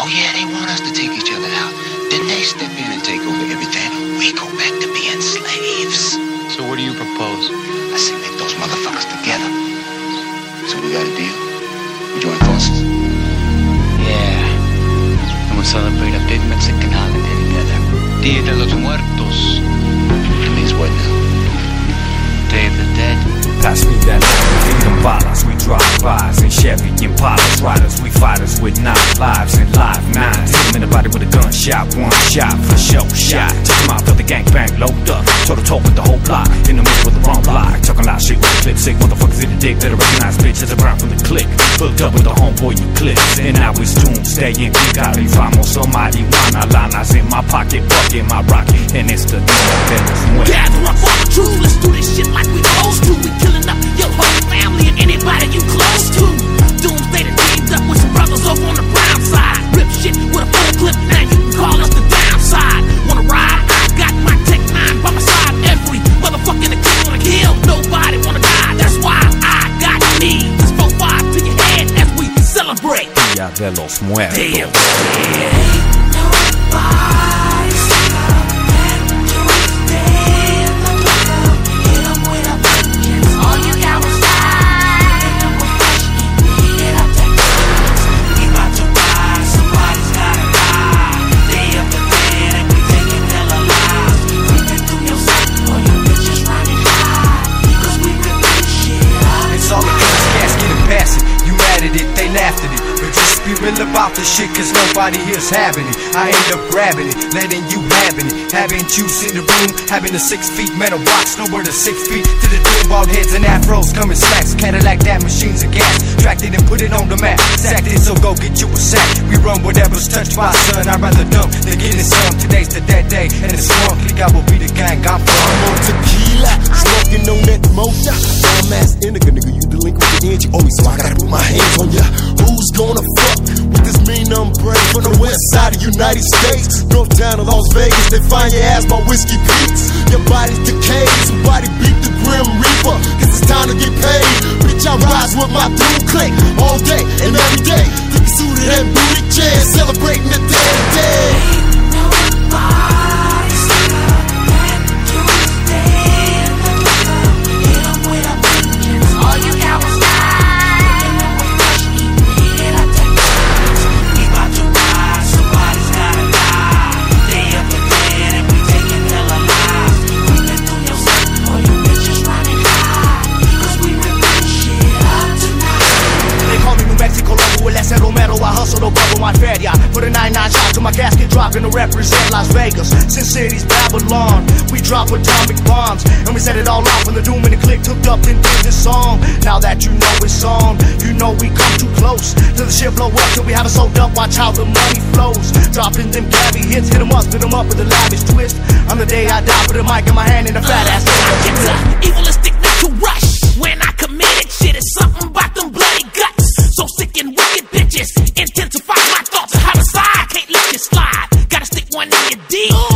Oh yeah, they want us to take each other out. Then they step in and take over everything. We go back to being slaves. So what do you propose? I say make those motherfuckers together. So we got a deal. We join forces. Yeah. And we'll celebrate a big Mexican holiday together. Dia de los Muertos. It means what now? Day of the Dead. Pass me that lives and live nines. Hit in the body with a gunshot, one shot for show shot. Took him out, felt the gang bang load up. Toe to toe with the whole block. In the middle with the wrong block. Talking loud shit with the clip. Sick motherfuckers in the dick. Better recognize bitches around from the click. Hooked up with the homeboy you clips. And now it's doomsday and we got vamos so marijuana. Lanas in my pocket, bucket my rocket. And it's the that de los Muertos. Be real about this shit, cause nobody here's having it. I end up grabbing it, letting you having it. Having juice in the room, having a six feet metal box, nowhere to six feet to the doom. Bald heads and afros coming slacks. Cadillac that machines of gas. Tracked it and put it on the map. Sacked it, so go get you a sack. We run whatever's touched by sun. I'd rather dump than getting some. Today's the dead day, and it's wrong. Click out will be the gang I'm from. on tequila, smoking on that mocha. Dumbass indica, nigga, you with the edge. You owe me, so I gotta put my hands on ya. Who's gonna fuck with this mean umbre from the west side of United States? North town of Las Vegas, they find your ass by Whiskey Pete's. Your body's decayed, somebody beat the Grim Reaper, cause it's time to get paid. Bitch, I rise with my doom click all day and every day. Think suited and booty chair, celebrating the to day. Hustle to bubble my feria. Put a 9-9 shot to my casket, dropping to represent Las Vegas. Sin City's Babylon. We drop atomic bombs. And we set it all off when the doom and the click took up and did this song. Now that you know it's on, you know we come too close. Till the shit blow up, till we have it sold up. Watch how the money flows. Dropping them gabby hits, hit hit 'em up, spit 'em up with a lavish twist. On the day I die, put a mic in my hand and a fat ass. Uh, it's a evilistic to rush. When I committed shit, it's something about them bloody guts. So sick and wicked bitches. In